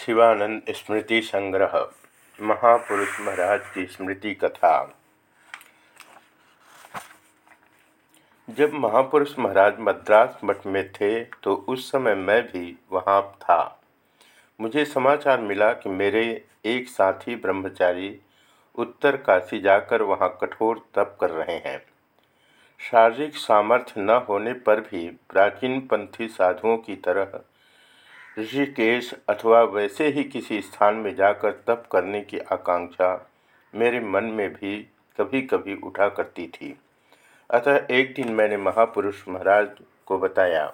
शिवानंद स्मृति संग्रह, महापुरुष महाराज की स्मृति कथा। जब महापुरुष महाराज मद्रास मठ में थे तो उस समय मैं भी वहाँ था। मुझे समाचार मिला कि मेरे एक साथी ब्रह्मचारी उत्तर काशी जाकर वहाँ कठोर तप कर रहे हैं। शारीरिक सामर्थ्य न होने पर भी प्राचीन पंथी साधुओं की तरह ऋषिकेश अथवा वैसे ही किसी स्थान में जाकर तप करने की आकांक्षा मेरे मन में भी कभी कभी उठा करती थी। अतः एक दिन मैंने महापुरुष महाराज को बताया,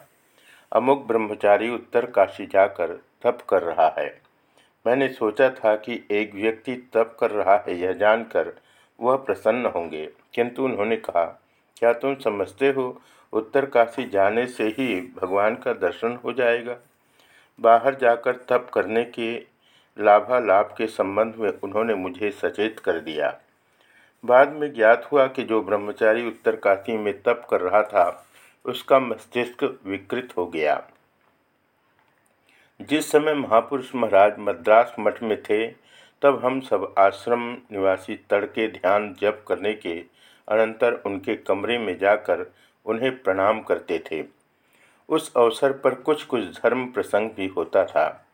अमुक ब्रह्मचारी उत्तर काशी जाकर तप कर रहा है। मैंने सोचा था कि एक व्यक्ति तप कर रहा है यह जानकर वह प्रसन्न होंगे, किंतु उन्होंने कहा, क्या तुम समझते हो उत्तर काशी जाने से ही भगवान का दर्शन हो जाएगा? बाहर जाकर तप करने के लाभालाभ के संबंध में उन्होंने मुझे सचेत कर दिया। बाद में ज्ञात हुआ कि जो ब्रह्मचारी उत्तरकाशी में तप कर रहा था, उसका मस्तिष्क विकृत हो गया। जिस समय महापुरुष महाराज मद्रास मठ में थे, तब हम सब आश्रम निवासी तड़के ध्यान जप करने के अनंतर उनके कमरे में जाकर उन्हें प्रणाम करते थे। उस अवसर पर कुछ कुछ धर्म प्रसंग भी होता था।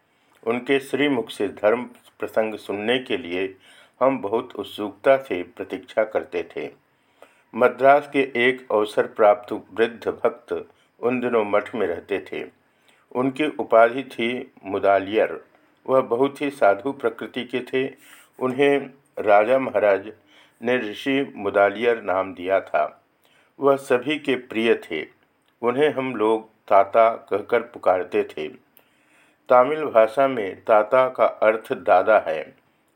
उनके श्रीमुख से धर्म प्रसंग सुनने के लिए हम बहुत उत्सुकता से प्रतीक्षा करते थे। मद्रास के एक अवसर प्राप्त वृद्ध भक्त उन दिनों मठ में रहते थे। उनकी उपाधि थी मुदालियर। वह बहुत ही साधु प्रकृति के थे। उन्हें राजा महाराज ने ऋषि मुदालियर नाम दिया था। वह सभी के प्रिय थे। उन्हें हम लोग ताता कहकर पुकारते थे। तमिल भाषा में ताता का अर्थ दादा है।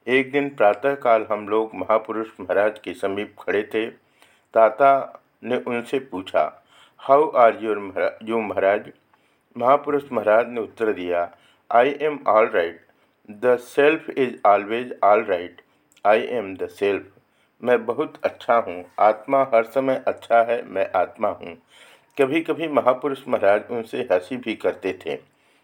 एक दिन प्रातःकाल हम लोग महापुरुष महाराज के समीप खड़े थे। ताता ने उनसे पूछा, हाउ आर यूर यू महाराज? महापुरुष महाराज ने उत्तर दिया, I am all right. The self is always all right. I am the self. मैं बहुत अच्छा हूँ। आत्मा हर समय अच्छा है, मैं आत्मा हूँ। कभी कभी महापुरुष महाराज उनसे हँसी भी करते थे।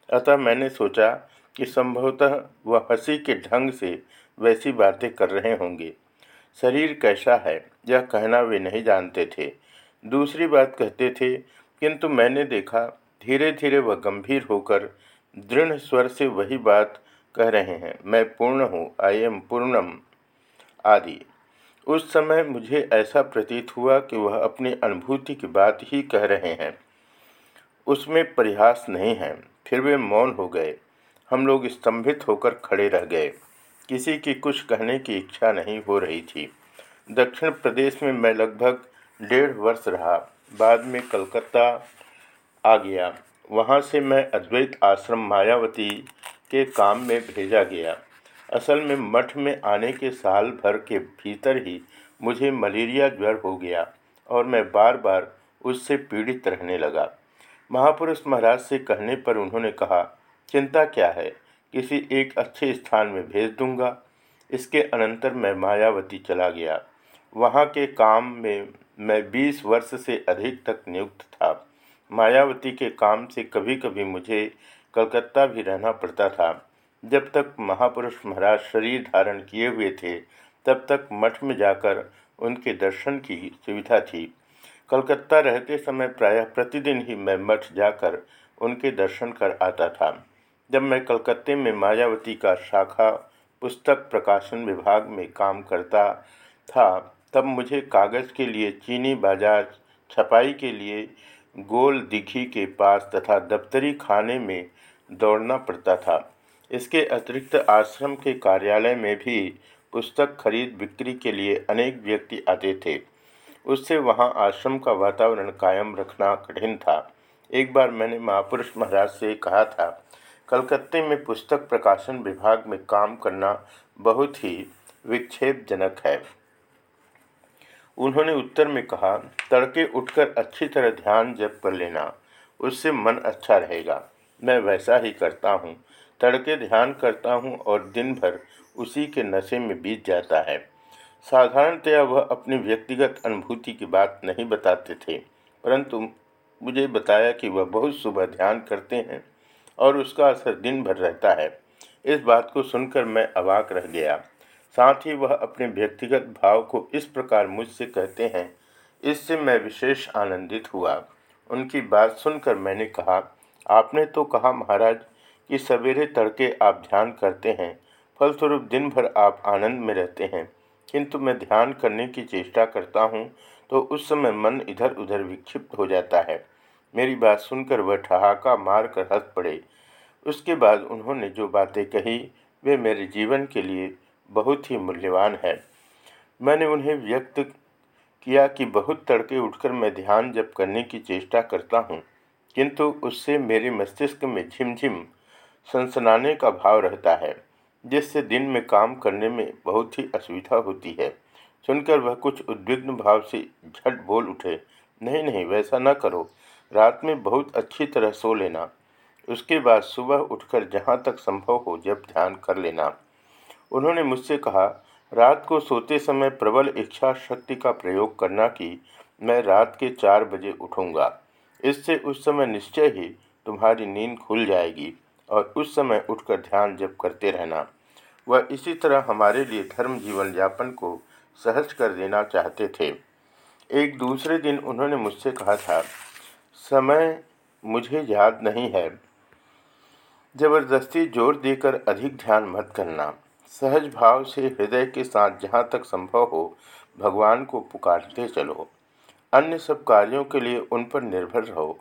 अतः मैंने सोचा कि संभवतः वह हँसी के ढंग से वैसी बातें कर रहे होंगे। शरीर कैसा है, यह कहना वे नहीं जानते थे। दूसरी बात कहते थे, किंतु मैंने देखा धीरे धीरे वह गंभीर होकर दृढ़ स्वर से वही बात कह रहे हैं, मैं पूर्ण हूँ आई एम पूर्णम आदि। उस समय मुझे ऐसा प्रतीत हुआ कि वह अपनी अनुभूति की बात ही कह रहे हैं। उसमें प्रयास नहीं है, फिर वे मौन हो गए। हम लोग स्तंभित होकर खड़े रह गए। किसी की कुछ कहने की इच्छा नहीं हो रही थी। दक्षिण प्रदेश में मैं लगभग डेढ़ वर्ष रहा। बाद में कलकत्ता आ गया। वहाँ से मैं अद्वैत आश्रम मायावती के काम में भेजा गया। असल में मठ में आने के साल भर के भीतर ही मुझे मलेरिया ज्वर हो गया और मैं बार बार उससे पीड़ित रहने लगा। महापुरुष महाराज से कहने पर उन्होंने कहा, चिंता क्या है? किसी एक अच्छे स्थान में भेज दूँगा। इसके अनंतर मैं मायावती चला गया। वहाँ के काम में मैं बीस वर्ष से अधिक तक नियुक्त था। मायावती के काम से कभी कभी मुझे कलकत्ता भी रहना पड़ता था। जब तक महापुरुष महाराज शरीर धारण किए हुए थे, तब तक मठ में जाकर उनके दर्शन की सुविधा थी। कलकत्ता रहते समय प्रायः प्रतिदिन ही मैं मठ जाकर उनके दर्शन कर आता था। जब मैं कलकत्ते में मायावती का शाखा पुस्तक प्रकाशन विभाग में काम करता था, तब मुझे कागज़ के लिए, चीनी बाज़ार, छपाई के लिए, गोल दिघी के पास तथा दफ्तरी खाने में दौड़ना पड़ता था। इसके अतिरिक्त आश्रम के कार्यालय में भी पुस्तक खरीद बिक्री के लिए अनेक व्यक्ति आते थे। उससे वहाँ आश्रम का वातावरण कायम रखना कठिन था। एक बार मैंने महापुरुष महाराज से कहा था, कलकत्ते में पुस्तक प्रकाशन विभाग में काम करना बहुत ही विक्षेपजनक है। उन्होंने उत्तर में कहा, तड़के उठकर अच्छी तरह ध्यान जप कर लेना, उससे मन अच्छा रहेगा। मैं वैसा ही करता हूँ। तड़के ध्यान करता हूँ और दिन भर उसी के नशे में बीत जाता है। साधारणतया वह अपनी व्यक्तिगत अनुभूति की बात नहीं बताते थे, परंतु मुझे बताया कि वह बहुत सुबह ध्यान करते हैं और उसका असर दिन भर रहता है। इस बात को सुनकर मैं अवाक रह गया। साथ ही वह अपने व्यक्तिगत भाव को इस प्रकार मुझसे कहते हैं, इससे मैं विशेष आनंदित हुआ। उनकी बात सुनकर मैंने कहा, आपने तो कहा महाराज कि सवेरे तड़के आप ध्यान करते हैं, फलस्वरूप दिन भर आप आनंद में रहते हैं। किंतु मैं ध्यान करने की चेष्टा करता हूँ तो उस समय मन इधर उधर विक्षिप्त हो जाता है। मेरी बात सुनकर वह ठहाका मार कर हंस पड़े। उसके बाद उन्होंने जो बातें कही, वे मेरे जीवन के लिए बहुत ही मूल्यवान है। मैंने उन्हें व्यक्त किया कि बहुत तड़के उठकर मैं ध्यान जप करने की चेष्टा करता हूँ, किंतु उससे मेरे मस्तिष्क में झिमझिम सनसनाने का भाव रहता है, जिससे दिन में काम करने में बहुत ही असुविधा होती है। सुनकर वह कुछ उद्विग्न भाव से झट बोल उठे, नहीं नहीं, वैसा न करो। रात में बहुत अच्छी तरह सो लेना। उसके बाद सुबह उठकर जहाँ तक संभव हो जब ध्यान कर लेना। उन्होंने मुझसे कहा, रात को सोते समय प्रबल इच्छा शक्ति का प्रयोग करना कि मैं रात के चार बजे उठूँगा। इससे उस समय निश्चय ही तुम्हारी नींद खुल जाएगी। और उस समय उठकर ध्यान जप करते रहना। वह इसी तरह हमारे लिए धर्म जीवन यापन को सहज कर देना चाहते थे। एक दूसरे दिन उन्होंने मुझसे कहा था, समय मुझे याद नहीं है। ज़बरदस्ती ज़ोर देकर अधिक ध्यान मत करना। सहज भाव से हृदय के साथ जहाँ तक संभव हो, भगवान को पुकारते चलो। अन्य सब कार्यों के लिए उन पर निर्भर रहो।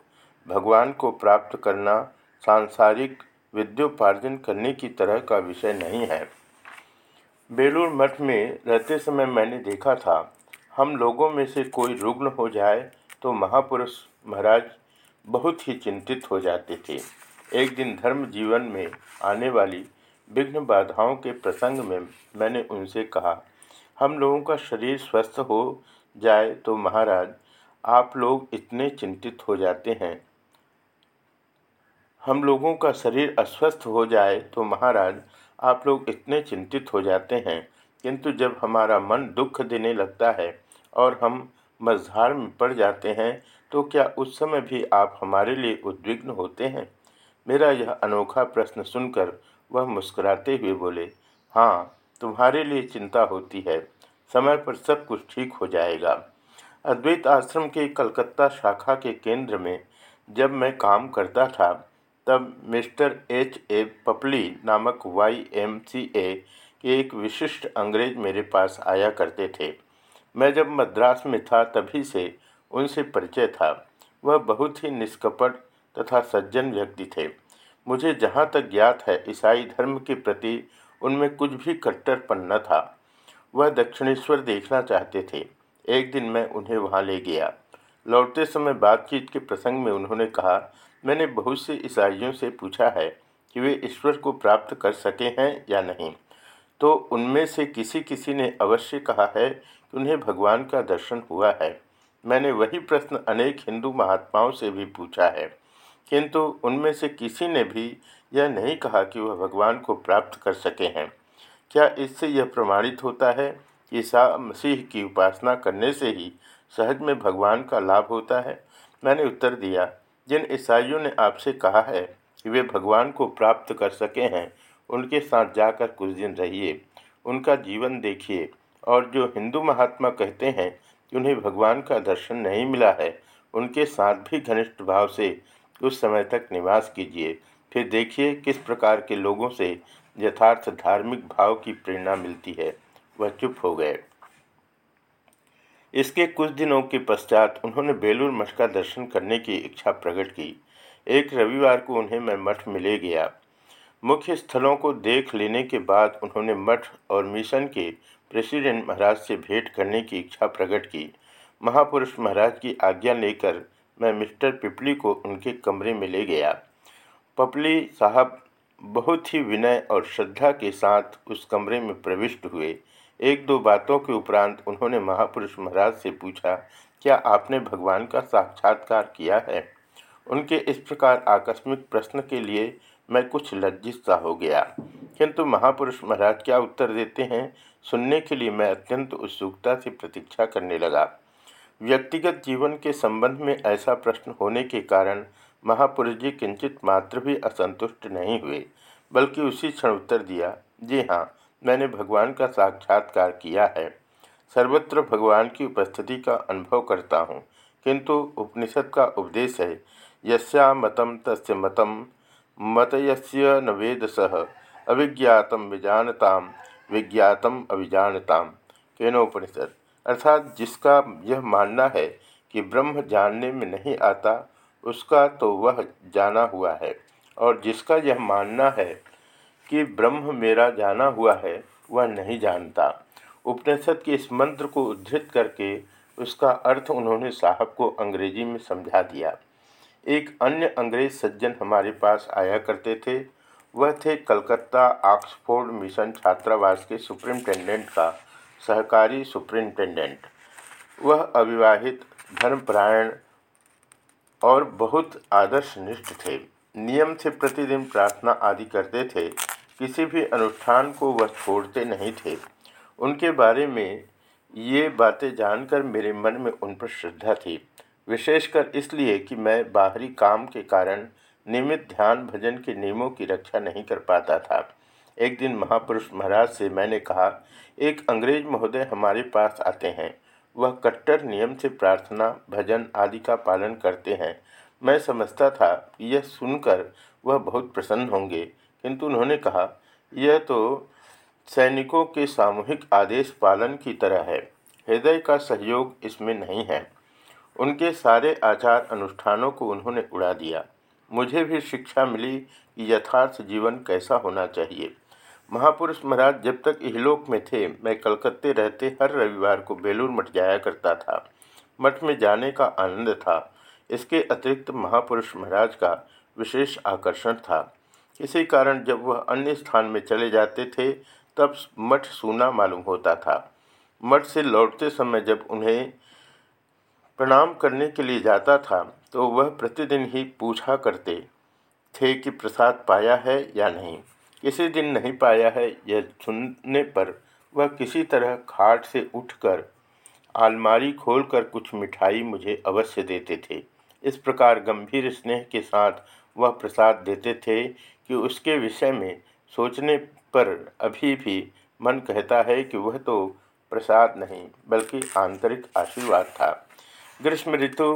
भगवान को प्राप्त करना सांसारिक विद्योपार्जन करने की तरह का विषय नहीं है। बेलूर मठ में रहते समय मैंने देखा था, हम लोगों में से कोई रुग्ण हो जाए तो महापुरुष महाराज बहुत ही चिंतित हो जाते थे। एक दिन धर्म जीवन में आने वाली विघ्न बाधाओं के प्रसंग में मैंने उनसे कहा, हम लोगों का शरीर स्वस्थ हो जाए तो महाराज, आप लोग इतने चिंतित हो जाते हैं। हम लोगों का शरीर अस्वस्थ हो जाए तो महाराज, आप लोग इतने चिंतित हो जाते हैं। किंतु जब हमारा मन दुख देने लगता है और हम मझधार में पड़ जाते हैं तो क्या उस समय भी आप हमारे लिए उद्विग्न होते हैं? मेरा यह अनोखा प्रश्न सुनकर वह मुस्कुराते हुए बोले हाँ तुम्हारे लिए चिंता होती है। समय पर सब कुछ ठीक हो जाएगा। अद्वैत आश्रम के कलकत्ता शाखा के केंद्र में जब मैं काम करता था तब मिस्टर एच ए पपली नामक वाई एम सी ए के एक विशिष्ट अंग्रेज़ मेरे पास आया करते थे। मैं जब मद्रास में था तभी से उनसे परिचय था। वह बहुत ही निष्कपट तथा सज्जन व्यक्ति थे। मुझे जहाँ तक ज्ञात है, ईसाई धर्म के प्रति उनमें कुछ भी कट्टरपन न था। वह दक्षिणेश्वर देखना चाहते थे। एक दिन मैं उन्हें वहाँ ले गया। लौटते समय बातचीत के प्रसंग में उन्होंने कहा मैंने बहुत से ईसाइयों से पूछा है कि वे ईश्वर को प्राप्त कर सके हैं या नहीं। तो उनमें से किसी किसी ने अवश्य कहा है कि उन्हें भगवान का दर्शन हुआ है। मैंने वही प्रश्न अनेक हिंदू महात्माओं से भी पूछा है। किंतु उनमें से किसी ने भी यह नहीं कहा कि वह भगवान को प्राप्त कर सके हैं। क्या इससे यह प्रमाणित होता है कि ईसा मसीह की उपासना करने से ही सहज में भगवान का लाभ होता है? मैंने उत्तर दिया जिन ईसाइयों ने आपसे कहा है कि वे भगवान को प्राप्त कर सके हैं, उनके साथ जाकर कुछ दिन रहिए, उनका जीवन देखिए, और जो हिंदू महात्मा कहते हैं कि उन्हें भगवान का दर्शन नहीं मिला है, उनके साथ भी घनिष्ठ भाव से कुछ समय तक निवास कीजिए। फिर देखिए किस प्रकार के लोगों से यथार्थ धार्मिक भाव की प्रेरणा मिलती है। वह चुप हो गए। इसके कुछ दिनों के पश्चात उन्होंने बेलूर मठ का दर्शन करने की इच्छा प्रकट की। एक रविवार को उन्हें मैं मठ में ले गया। मुख्य स्थलों को देख लेने के बाद उन्होंने मठ और मिशन के प्रेसिडेंट महाराज से भेंट करने की इच्छा प्रकट की। महापुरुष महाराज की आज्ञा लेकर मैं मिस्टर पिपली को उनके कमरे में ले गया। पपली साहब बहुत ही विनय और श्रद्धा के साथ उस कमरे में प्रविष्ट हुए। एक दो बातों के उपरांत उन्होंने महापुरुष महाराज से पूछा, क्या आपने भगवान का साक्षात्कार किया है? उनके इस प्रकार आकस्मिक प्रश्न के लिए मैं कुछ लज्जित सा हो गया। किंतु महापुरुष महाराज क्या उत्तर देते हैं? सुनने के लिए मैं अत्यंत उत्सुकता से प्रतीक्षा करने लगा। व्यक्तिगत जीवन के संबंध में ऐसा प्रश्न होने के कारण महापुरुष जी किंचित मात्र भी असंतुष्ट नहीं हुए, बल्कि उसी क्षण उत्तर दिया, जी हाँ मैंने भगवान का साक्षात्कार किया है। सर्वत्र भगवान की उपस्थिति का अनुभव करता हूँ। किंतु उपनिषद का उपदेश है, यस्या मतम तस्य मतम मत यस्य न वेद सह अभिज्ञातम विजानताम, विज्ञातम अभिजानताम केनोपनिषद। अर्थात जिसका यह मानना है कि ब्रह्म जानने में नहीं आता, उसका तो वह जाना हुआ है। और जिसका यह मानना है कि ब्रह्म मेरा जाना हुआ है, वह नहीं जानता। उपनिषद के इस मंत्र को उद्धृत करके उसका अर्थ उन्होंने साहब को अंग्रेज़ी में समझा दिया। एक अन्य अंग्रेज़ सज्जन हमारे पास आया करते थे। वह थे कलकत्ता ऑक्सफोर्ड मिशन छात्रावास के सुप्रिंटेंडेंट का सहकारी सुप्रिंटेंडेंट। वह अविवाहित, धर्मपरायण और बहुत आदर्शनिष्ठ थे। नियम से प्रतिदिन प्रार्थना आदि करते थे। किसी भी अनुष्ठान को वह छोड़ते नहीं थे। उनके बारे में ये बातें जानकर मेरे मन में उन पर श्रद्धा थी, विशेषकर इसलिए कि मैं बाहरी काम के कारण नियमित ध्यान भजन के नियमों की रक्षा नहीं कर पाता था। एक दिन महापुरुष महाराज से मैंने कहा, एक अंग्रेज़ महोदय हमारे पास आते हैं। वह कट्टर नियम से प्रार्थना, भजन आदि का पालन करते हैं। मैं समझता था यह सुनकर वह बहुत प्रसन्न होंगे। किंतु उन्होंने कहा, यह तो सैनिकों के सामूहिक आदेश पालन की तरह है। हृदय का सहयोग इसमें नहीं है। उनके सारे आचार अनुष्ठानों को उन्होंने उड़ा दिया। मुझे भी शिक्षा मिली कि यथार्थ जीवन कैसा होना चाहिए। महापुरुष महाराज, जब तक इहलोक में थे, मैं कलकत्ते रहते हर रविवार को बेलूर मठ जाया करता था। मठ में जाने का आनंद था। इसके अतिरिक्त महापुरुष महाराज का विशेष आकर्षण था। इसी कारण जब वह अन्य स्थान में चले जाते थे, तब मठ सूना मालूम होता था। मठ से लौटते समय जब उन्हें प्रणाम करने के लिए जाता था तो वह प्रतिदिन ही पूछा करते थे कि प्रसाद पाया है या नहीं। किसी दिन नहीं पाया है, यह सुनने पर वह किसी तरह खाट से उठकर आलमारी खोलकर कुछ मिठाई मुझे अवश्य देते थे। इस प्रकार गंभीर स्नेह के साथ वह प्रसाद देते थे कि उसके विषय में सोचने पर अभी भी मन कहता है कि वह तो प्रसाद नहीं, बल्कि आंतरिक आशीर्वाद था। ग्रीष्म ऋतु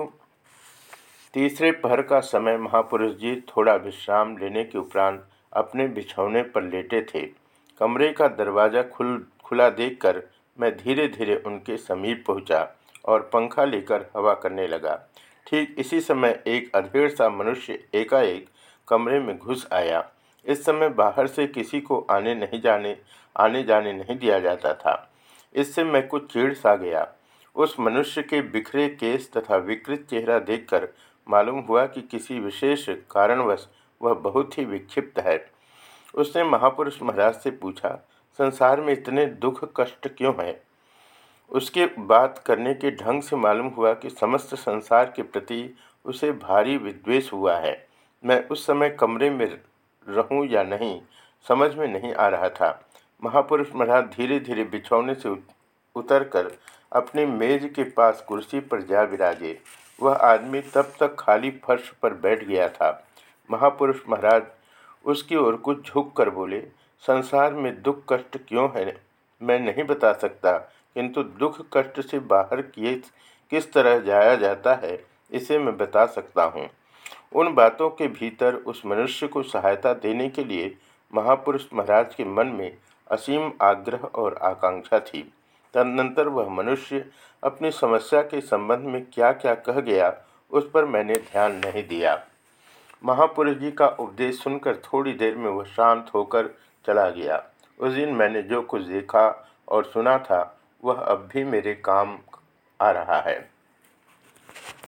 तीसरे पहर का समय महापुरुष जी थोड़ा विश्राम लेने के उपरांत अपने बिछौने पर लेटे थे। कमरे का दरवाज़ा खुल, खुला देखकर मैं धीरे धीरे उनके समीप पहुँचा और पंखा लेकर हवा करने लगा। ठीक इसी समय एक अधेड़ सा मनुष्य एकाएक कमरे में घुस आया। इस समय बाहर से किसी को आने नहीं जाने, आने जाने नहीं दिया जाता था। इससे मैं कुछ चिड़ सा गया। उस मनुष्य के बिखरे केस तथा विकृत चेहरा देखकर मालूम हुआ कि किसी विशेष कारणवश वह बहुत ही विक्षिप्त है। उसने महापुरुष महाराज से पूछा, संसार में इतने दुख कष्ट क्यों हैं? उसके बात करने के ढंग से मालूम हुआ कि समस्त संसार के प्रति उसे भारी विद्वेष हुआ है। मैं उस समय कमरे में रहूँ या नहीं, समझ में नहीं आ रहा था। महापुरुष महाराज धीरे धीरे बिछौने से उतर कर अपनी मेज के पास कुर्सी पर जा विराजे। वह आदमी तब तक खाली फर्श पर बैठ गया था। महापुरुष महाराज उसकी ओर कुछ झुक कर बोले, संसार में दुख कष्ट क्यों है? मैं नहीं बता सकता, किंतु दुख कष्ट से बाहर किए, किस तरह जाया जाता है, इसे मैं बता सकता हूँ। उन बातों के भीतर उस मनुष्य को सहायता देने के लिए महापुरुष महाराज के मन में असीम आग्रह और आकांक्षा थी। तदनंतर वह मनुष्य अपनी समस्या के संबंध में क्या क्या कह गया, उस पर मैंने ध्यान नहीं दिया। महापुरुष जी का उपदेश सुनकर थोड़ी देर में वह शांत होकर चला गया। उस दिन मैंने जो कुछ देखा और सुना था, वह अब भी मेरे काम आ रहा है।